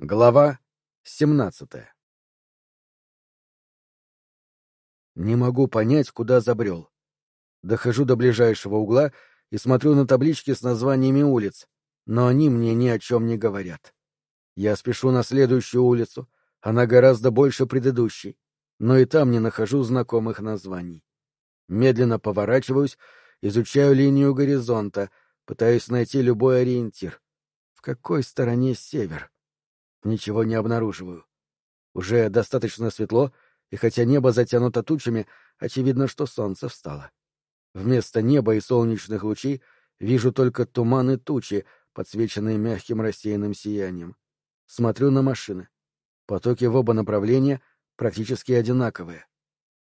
Глава 17 Не могу понять, куда забрел. Дохожу до ближайшего угла и смотрю на таблички с названиями улиц, но они мне ни о чем не говорят. Я спешу на следующую улицу, она гораздо больше предыдущей, но и там не нахожу знакомых названий. Медленно поворачиваюсь, изучаю линию горизонта, пытаюсь найти любой ориентир. В какой стороне север? Ничего не обнаруживаю. Уже достаточно светло, и хотя небо затянуто тучами, очевидно, что солнце встало. Вместо неба и солнечных лучей вижу только туман и тучи, подсвеченные мягким рассеянным сиянием. Смотрю на машины. Потоки в оба направления практически одинаковые.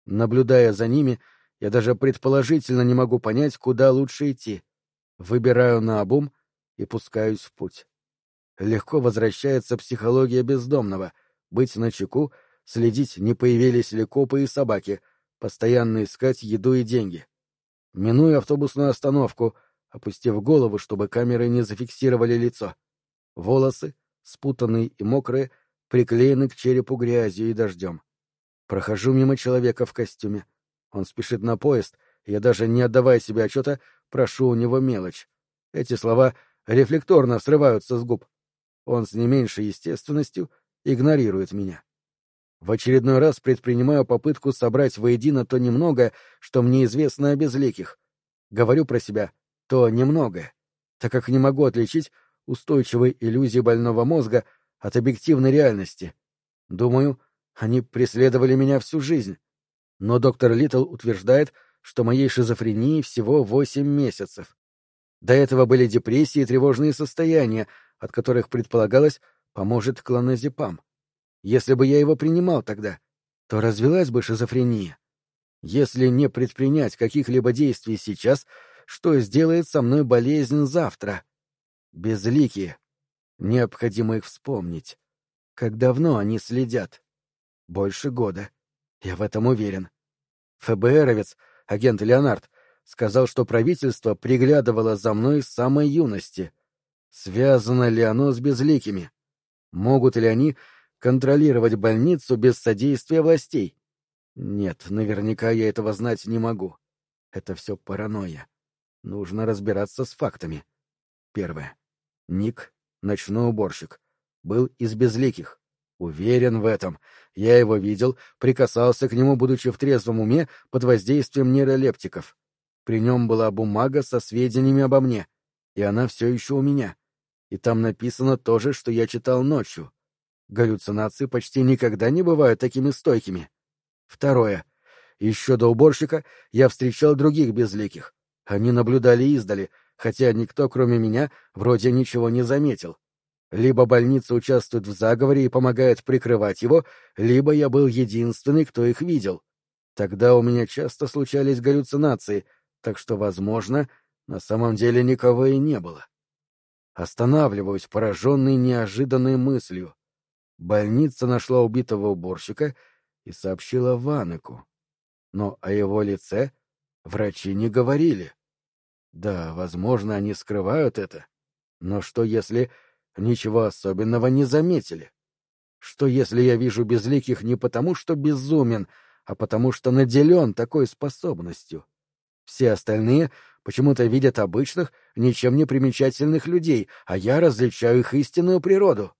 Наблюдая за ними, я даже предположительно не могу понять, куда лучше идти. Выбираю наобум и пускаюсь в путь легко возвращается психология бездомного, быть начеку, следить, не появились ли копы и собаки, постоянно искать еду и деньги. Миную автобусную остановку, опустив голову, чтобы камеры не зафиксировали лицо. Волосы, спутанные и мокрые, приклеены к черепу грязью и дождем. Прохожу мимо человека в костюме. Он спешит на поезд, я даже не отдавая себе отчета, прошу у него мелочь. Эти слова рефлекторно срываются с губ. Он с не меньшей естественностью игнорирует меня. В очередной раз предпринимаю попытку собрать воедино то немногое, что мне известно о безликих. Говорю про себя то немногое, так как не могу отличить устойчивой иллюзии больного мозга от объективной реальности. Думаю, они преследовали меня всю жизнь. Но доктор Литл утверждает, что моей шизофрении всего восемь месяцев. До этого были депрессии и тревожные состояния, от которых предполагалось поможет клоназепам. Если бы я его принимал тогда, то развелась бы шизофрения. Если не предпринять каких-либо действий сейчас, что сделает со мной болезнь завтра? Безликие. Необходимо их вспомнить. Как давно они следят? Больше года. Я в этом уверен. ФБРовец, агент Леонард, сказал, что правительство приглядывало за мной с самой юности. Связано ли оно с безликими? Могут ли они контролировать больницу без содействия властей? Нет, наверняка я этого знать не могу. Это все паранойя. Нужно разбираться с фактами. Первое. Ник, ночной уборщик, был из безликих. Уверен в этом. Я его видел, прикасался к нему, будучи в трезвом уме, под воздействием нейролептиков. При нем была бумага со сведениями обо мне, и она все еще у меня и там написано то же, что я читал ночью. Галлюцинации почти никогда не бывают такими стойкими. Второе. Еще до уборщика я встречал других безликих. Они наблюдали издали, хотя никто, кроме меня, вроде ничего не заметил. Либо больница участвует в заговоре и помогает прикрывать его, либо я был единственный, кто их видел. Тогда у меня часто случались галлюцинации, так что, возможно, на самом деле никого и не было. Останавливаюсь, пораженный неожиданной мыслью. Больница нашла убитого уборщика и сообщила Ванеку. Но о его лице врачи не говорили. Да, возможно, они скрывают это. Но что, если ничего особенного не заметили? Что, если я вижу безликих не потому, что безумен, а потому, что наделен такой способностью? Все остальные почему-то видят обычных, ничем не примечательных людей, а я различаю их истинную природу.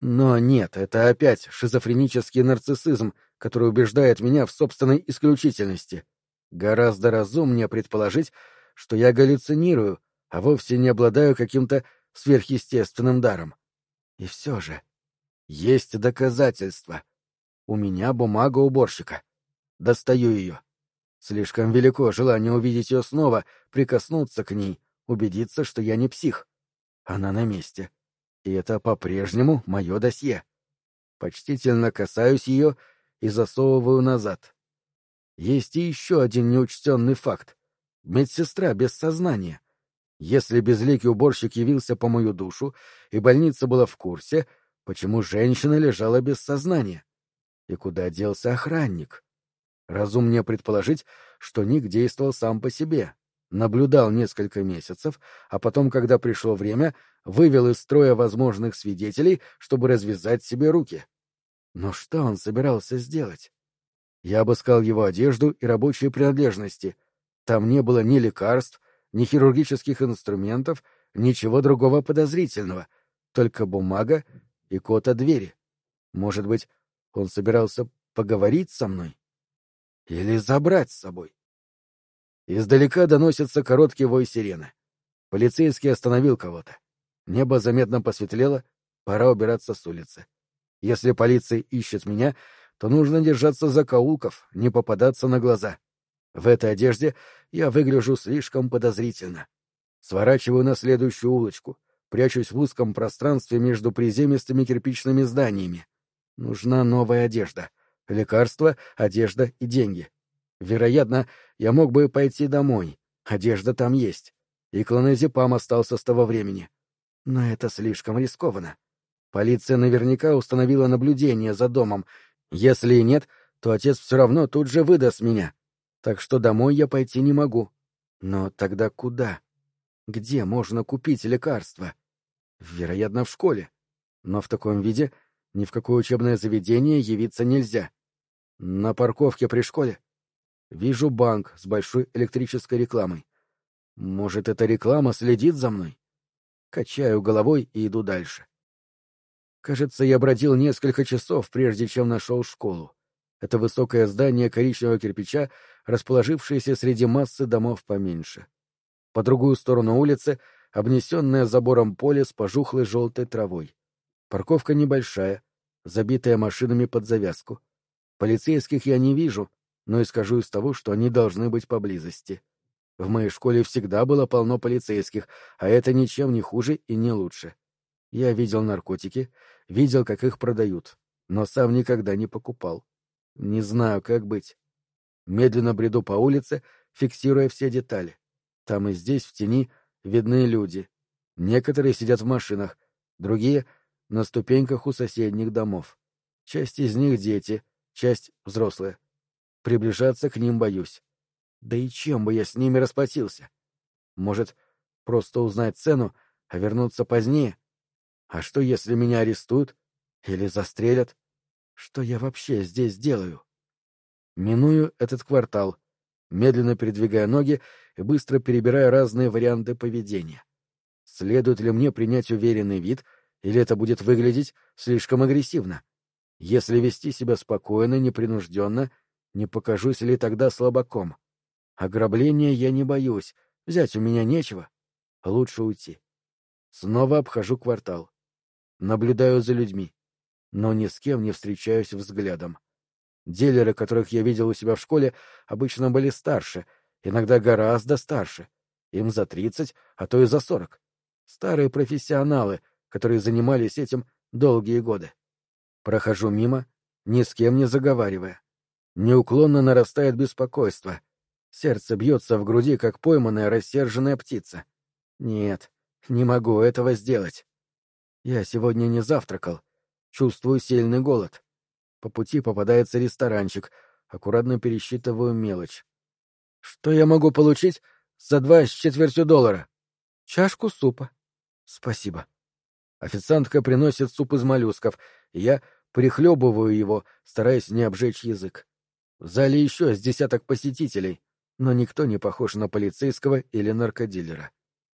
Но нет, это опять шизофренический нарциссизм, который убеждает меня в собственной исключительности. Гораздо разумнее предположить, что я галлюцинирую, а вовсе не обладаю каким-то сверхъестественным даром. И все же есть доказательства. У меня бумага уборщика. Достаю ее. Слишком велико желание увидеть ее снова, прикоснуться к ней, убедиться, что я не псих. Она на месте. И это по-прежнему мое досье. Почтительно касаюсь ее и засовываю назад. Есть и еще один неучтенный факт. Медсестра без сознания. Если безликий уборщик явился по мою душу, и больница была в курсе, почему женщина лежала без сознания? И куда делся охранник? Разумнее предположить, что Ник действовал сам по себе. Наблюдал несколько месяцев, а потом, когда пришло время, вывел из строя возможных свидетелей, чтобы развязать себе руки. Но что он собирался сделать? Я обыскал его одежду и рабочие принадлежности. Там не было ни лекарств, ни хирургических инструментов, ничего другого подозрительного, только бумага и код от двери. Может быть, он собирался поговорить со мной? Или забрать с собой? Издалека доносится короткий вой сирены. Полицейский остановил кого-то. Небо заметно посветлело, пора убираться с улицы. Если полиция ищет меня, то нужно держаться за каулков, не попадаться на глаза. В этой одежде я выгляжу слишком подозрительно. Сворачиваю на следующую улочку, прячусь в узком пространстве между приземистыми кирпичными зданиями. Нужна новая одежда. Лекарства, одежда и деньги. Вероятно, я мог бы пойти домой. Одежда там есть. И клоназепам остался с того времени. Но это слишком рискованно. Полиция наверняка установила наблюдение за домом. Если и нет, то отец все равно тут же выдаст меня. Так что домой я пойти не могу. Но тогда куда? Где можно купить лекарства? Вероятно, в школе. Но в таком виде ни в какое учебное заведение явиться нельзя. На парковке при школе вижу банк с большой электрической рекламой. Может, эта реклама следит за мной? Качаю головой и иду дальше. Кажется, я бродил несколько часов, прежде чем нашел школу. Это высокое здание коричневого кирпича, расположившееся среди массы домов поменьше. По другую сторону улицы — обнесенное забором поле с пожухлой желтой травой. Парковка небольшая, забитая машинами под завязку. Полицейских я не вижу, но исхожу из того, что они должны быть поблизости. В моей школе всегда было полно полицейских, а это ничем не хуже и не лучше. Я видел наркотики, видел, как их продают, но сам никогда не покупал. Не знаю, как быть. Медленно бреду по улице, фиксируя все детали. Там и здесь, в тени, видны люди. Некоторые сидят в машинах, другие — на ступеньках у соседних домов. Часть из них — дети, часть — взрослые. Приближаться к ним боюсь. Да и чем бы я с ними расплатился? Может, просто узнать цену, а вернуться позднее? А что, если меня арестуют? Или застрелят? Что я вообще здесь делаю? Миную этот квартал, медленно передвигая ноги и быстро перебирая разные варианты поведения. Следует ли мне принять уверенный вид, или это будет выглядеть слишком агрессивно? Если вести себя спокойно, непринужденно, не покажусь ли тогда слабаком? Ограбления я не боюсь, взять у меня нечего. Лучше уйти. Снова обхожу квартал. Наблюдаю за людьми, но ни с кем не встречаюсь взглядом. Дилеры, которых я видел у себя в школе, обычно были старше, иногда гораздо старше. Им за тридцать, а то и за сорок. Старые профессионалы, которые занимались этим долгие годы. Прохожу мимо, ни с кем не заговаривая. Неуклонно нарастает беспокойство. Сердце бьется в груди, как пойманная рассерженная птица. Нет, не могу этого сделать. Я сегодня не завтракал. Чувствую сильный голод. По пути попадается ресторанчик. Аккуратно пересчитываю мелочь. Что я могу получить за два с четвертью доллара? Чашку супа. Спасибо. Официантка приносит суп из моллюсков, я прихлебываю его, стараясь не обжечь язык. В зале еще с десяток посетителей, но никто не похож на полицейского или наркодилера.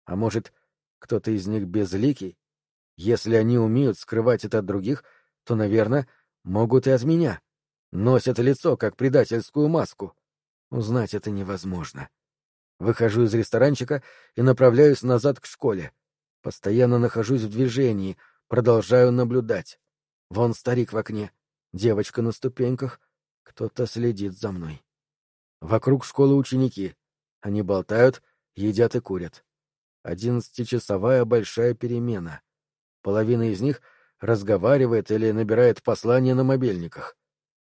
А может, кто-то из них безликий? Если они умеют скрывать это от других, то, наверное, могут и от меня. Носят лицо, как предательскую маску. Узнать это невозможно. Выхожу из ресторанчика и направляюсь назад к школе. Постоянно нахожусь в движении, продолжаю наблюдать. Вон старик в окне, девочка на ступеньках, кто-то следит за мной. Вокруг школы ученики. Они болтают, едят и курят. Одиннадцатичасовая большая перемена. Половина из них разговаривает или набирает послания на мобильниках.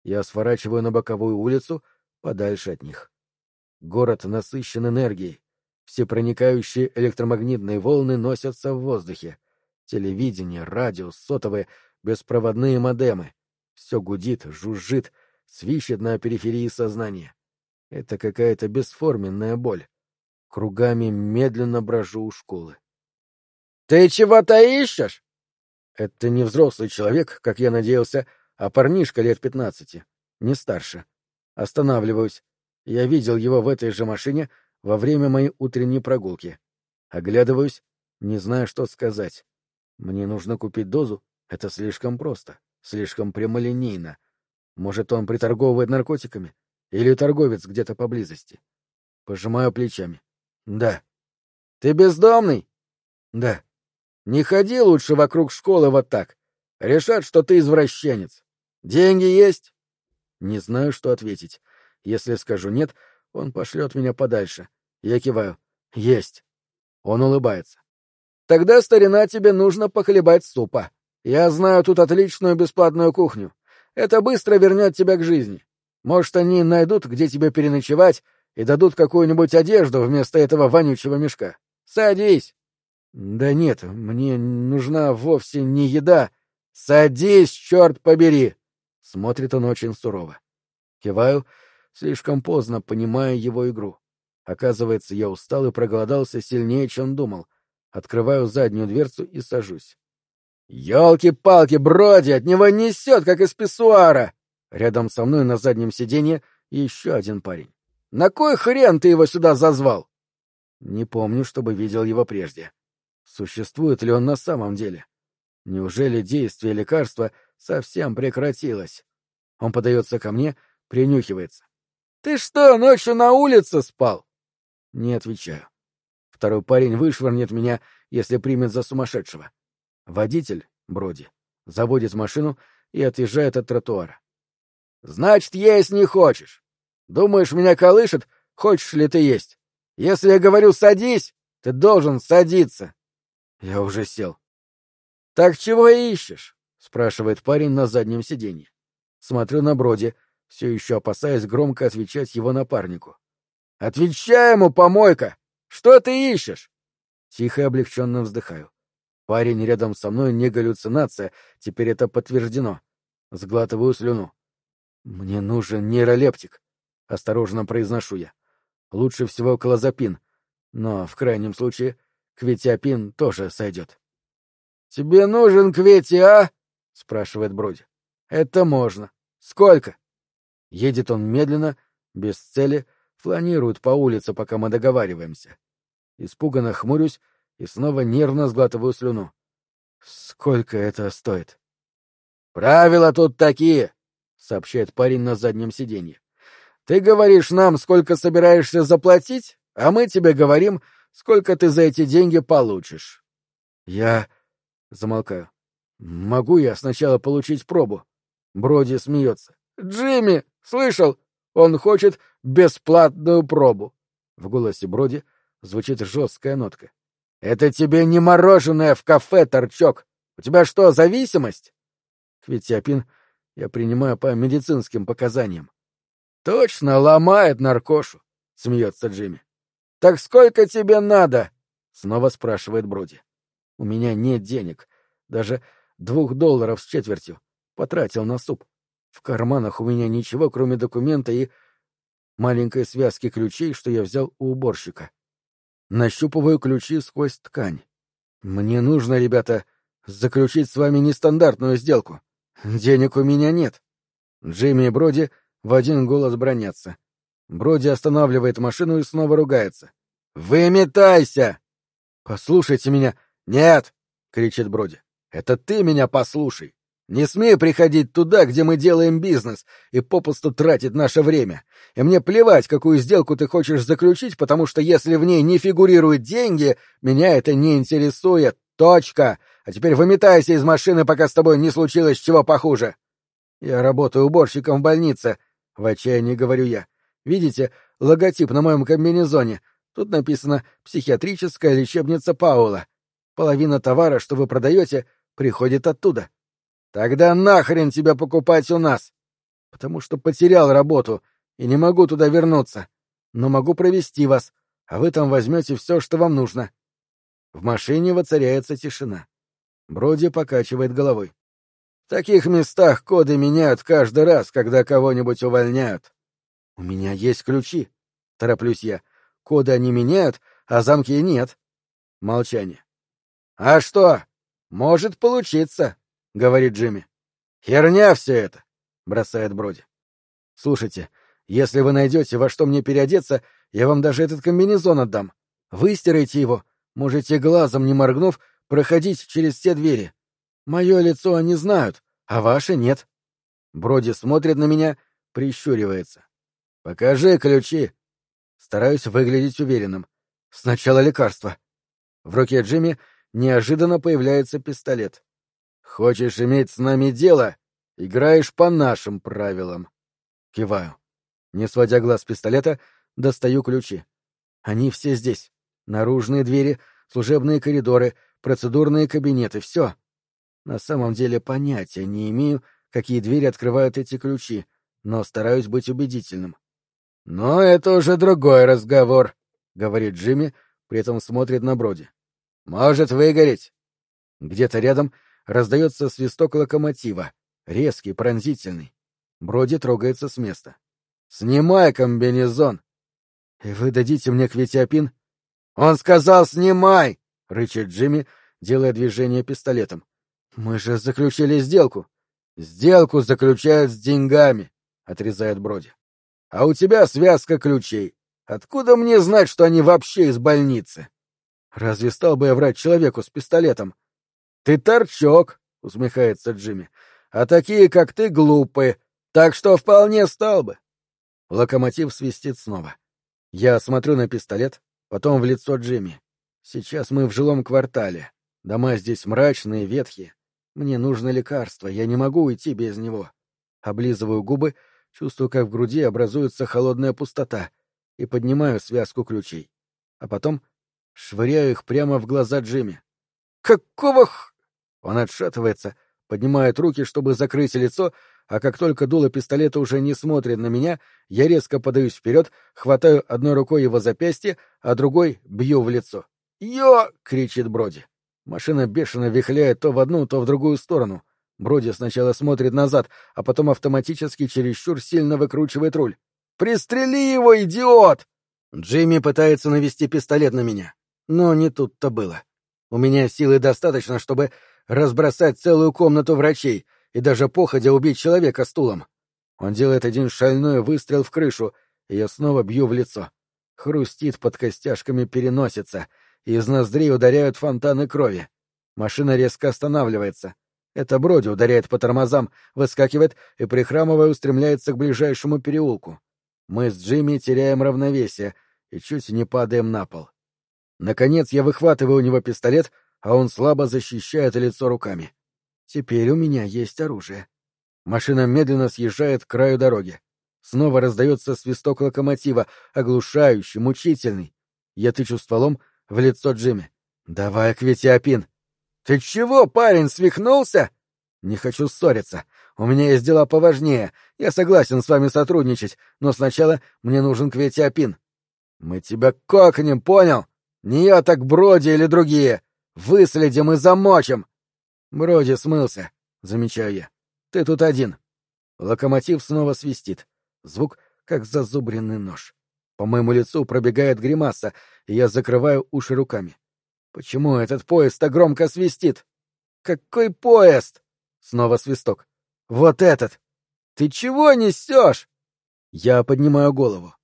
Я сворачиваю на боковую улицу, подальше от них. Город насыщен энергией. Все проникающие электромагнитные волны носятся в воздухе. Телевидение, радио, сотовые, беспроводные модемы. Все гудит, жужжит, свищет на периферии сознания. Это какая-то бесформенная боль. Кругами медленно брожу у школы. «Ты чего-то ищешь?» Это не взрослый человек, как я надеялся, а парнишка лет пятнадцати, не старше. Останавливаюсь. Я видел его в этой же машине во время моей утренней прогулки. Оглядываюсь, не знаю, что сказать. Мне нужно купить дозу? Это слишком просто, слишком прямолинейно. Может, он приторговывает наркотиками? Или торговец где-то поблизости? Пожимаю плечами. Да. Ты бездомный? Да. Не ходи лучше вокруг школы вот так. Решат, что ты извращенец. Деньги есть? Не знаю, что ответить. Если скажу «нет», он пошлет меня подальше. Я киваю. Есть. Он улыбается. Тогда, старина, тебе нужно похлебать супа. Я знаю тут отличную бесплатную кухню. Это быстро вернет тебя к жизни. Может, они найдут, где тебе переночевать, и дадут какую-нибудь одежду вместо этого вонючего мешка. Садись. Да нет, мне нужна вовсе не еда. Садись, черт побери. Смотрит он очень сурово. Киваю, слишком поздно понимая его игру. Оказывается, я устал и проголодался сильнее, чем думал. Открываю заднюю дверцу и сажусь. «Елки-палки, Броди, от него несет, как из писсуара!» Рядом со мной на заднем сиденье еще один парень. «На кой хрен ты его сюда зазвал?» Не помню, чтобы видел его прежде. Существует ли он на самом деле? Неужели действие лекарства совсем прекратилось? Он подается ко мне, принюхивается. «Ты что, ночью на улице спал?» Не отвечаю. Второй парень вышвырнет меня, если примет за сумасшедшего. Водитель, Броди, заводит машину и отъезжает от тротуара. «Значит, есть не хочешь. Думаешь, меня колышет, хочешь ли ты есть? Если я говорю «садись», ты должен садиться». Я уже сел. «Так чего ищешь?» — спрашивает парень на заднем сиденье. Смотрю на Броди, все еще опасаясь громко отвечать его напарнику. «Отвечай ему, помойка! Что ты ищешь?» Тихо и облегченно вздыхаю. Парень рядом со мной не галлюцинация, теперь это подтверждено. Сглатываю слюну. «Мне нужен нейролептик», — осторожно произношу я. «Лучше всего клозапин, но в крайнем случае кветиапин тоже сойдет». «Тебе нужен кветиа?» — спрашивает Броди. «Это можно. Сколько?» Едет он медленно, без цели, фланирует по улице, пока мы договариваемся. Испуганно хмурюсь и снова нервно сглатываю слюну. Сколько это стоит? Правила тут такие, сообщает парень на заднем сиденье. Ты говоришь нам, сколько собираешься заплатить, а мы тебе говорим, сколько ты за эти деньги получишь. Я замолкаю. Могу я сначала получить пробу? Броди смеется. Джимми, слышал? Он хочет бесплатную пробу. В голосе Броди звучит жесткая нотка. Это тебе не мороженое в кафе, торчок. У тебя что, зависимость? Кветиапин я принимаю по медицинским показаниям. Точно ломает наркошу, смеется Джимми. Так сколько тебе надо? Снова спрашивает Броди. У меня нет денег, даже двух долларов с четвертью. Потратил на суп. В карманах у меня ничего, кроме документа и маленькой связки ключей, что я взял у уборщика. Нащупываю ключи сквозь ткань. Мне нужно, ребята, заключить с вами нестандартную сделку. Денег у меня нет. Джимми и Броди в один голос бронятся. Броди останавливает машину и снова ругается. «Выметайся!» «Послушайте меня!» «Нет!» — кричит Броди. «Это ты меня послушай! Не смей приходить туда, где мы делаем бизнес, и попусту тратить наше время. И мне плевать, какую сделку ты хочешь заключить, потому что если в ней не фигурируют деньги, меня это не интересует. Точка. А теперь выметайся из машины, пока с тобой не случилось чего похуже. Я работаю уборщиком в больнице, в отчаянии говорю я. Видите, логотип на моем комбинезоне. Тут написано «Психиатрическая лечебница Паула». Половина товара, что вы продаете, приходит оттуда. Тогда нахрен тебя покупать у нас? Потому что потерял работу и не могу туда вернуться. Но могу провести вас, а вы там возьмете все, что вам нужно. В машине воцаряется тишина. Броди покачивает головой. В таких местах коды меняют каждый раз, когда кого-нибудь увольняют. У меня есть ключи, тороплюсь я. Коды они меняют, а замки нет. Молчание. — А что? Может получиться, — говорит Джимми. — Херня все это, — бросает Броди. — Слушайте, если вы найдете, во что мне переодеться, я вам даже этот комбинезон отдам. Выстирайте его, можете глазом не моргнув проходить через все двери. Мое лицо они знают, а ваше нет. Броди смотрит на меня, прищуривается. — Покажи ключи. Стараюсь выглядеть уверенным. Сначала лекарство. В руке Джимми неожиданно появляется пистолет. «Хочешь иметь с нами дело? Играешь по нашим правилам». Киваю. Не сводя глаз пистолета, достаю ключи. Они все здесь. Наружные двери, служебные коридоры, процедурные кабинеты — все. На самом деле понятия не имею, какие двери открывают эти ключи, но стараюсь быть убедительным. «Но это уже другой разговор», — говорит Джимми, при этом смотрит на Броди. «Может выгореть». Где-то рядом раздается свисток локомотива, резкий, пронзительный. Броди трогается с места. «Снимай комбинезон!» «И вы дадите мне кветиопин?» «Он сказал, снимай!» — рычит Джимми, делая движение пистолетом. «Мы же заключили сделку». «Сделку заключают с деньгами», — отрезает Броди. «А у тебя связка ключей. Откуда мне знать, что они вообще из больницы?» «Разве стал бы я врать человеку с пистолетом?» «Ты торчок», — усмехается Джимми. «А такие, как ты, глупые, так что вполне стал бы». Локомотив свистит снова. Я смотрю на пистолет, потом в лицо Джимми. Сейчас мы в жилом квартале. Дома здесь мрачные, ветхие. Мне нужно лекарство, я не могу уйти без него. Облизываю губы, чувствую, как в груди образуется холодная пустота, и поднимаю связку ключей. А потом швыряю их прямо в глаза Джимми. «Какого х...» Он отшатывается, поднимает руки, чтобы закрыть лицо, а как только дуло пистолета уже не смотрит на меня, я резко подаюсь вперед, хватаю одной рукой его запястье, а другой бью в лицо. «Йо!» — кричит Броди. Машина бешено вихляет то в одну, то в другую сторону. Броди сначала смотрит назад, а потом автоматически чересчур сильно выкручивает руль. «Пристрели его, идиот!» Джимми пытается навести пистолет на меня. Но не тут-то было. У меня силы достаточно, чтобы разбросать целую комнату врачей и даже походя убить человека стулом. Он делает один шальной выстрел в крышу, и я снова бью в лицо. Хрустит под костяшками переносится — из ноздрей ударяют фонтаны крови. Машина резко останавливается. Это Броди ударяет по тормозам, выскакивает и, прихрамывая, устремляется к ближайшему переулку. Мы с Джимми теряем равновесие и чуть не падаем на пол. Наконец я выхватываю у него пистолет, а он слабо защищает лицо руками. Теперь у меня есть оружие. Машина медленно съезжает к краю дороги. Снова раздается свисток локомотива, оглушающий, мучительный. Я тычу стволом в лицо Джимми. «Давай, Кветиопин!» «Ты чего, парень, свихнулся?» «Не хочу ссориться. У меня есть дела поважнее. Я согласен с вами сотрудничать, но сначала мне нужен Кветиопин». «Мы тебя кокнем, понял? Не я, так Броди или другие. Выследим и замочим!» «Броди смылся», — замечаю я. «Ты тут один». Локомотив снова свистит. Звук, как зазубренный нож. По моему лицу пробегает гримаса, и я закрываю уши руками. Почему этот поезд так громко свистит? Какой поезд? Снова свисток. Вот этот! Ты чего несешь? Я поднимаю голову.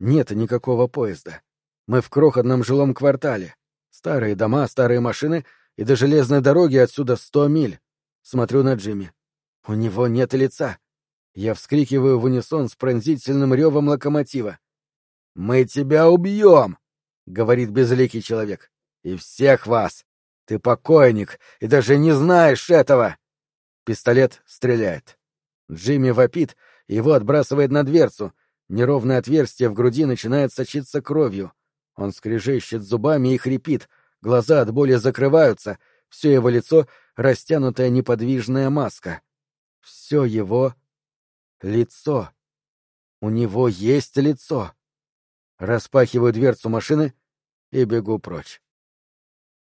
Нет никакого поезда. Мы в крохотном жилом квартале. Старые дома, старые машины, и до железной дороги отсюда сто миль. Смотрю на Джимми. У него нет лица. Я вскрикиваю в унисон с пронзительным ревом локомотива. «Мы тебя убьем!» — говорит безликий человек. «И всех вас! Ты покойник, и даже не знаешь этого!» Пистолет стреляет. Джимми вопит, его отбрасывает на дверцу. Неровное отверстие в груди начинает сочиться кровью. Он скрежещет зубами и хрипит, глаза от боли закрываются, все его лицо — растянутая неподвижная маска. Все его лицо. У него есть лицо. Распахиваю дверцу машины и бегу прочь.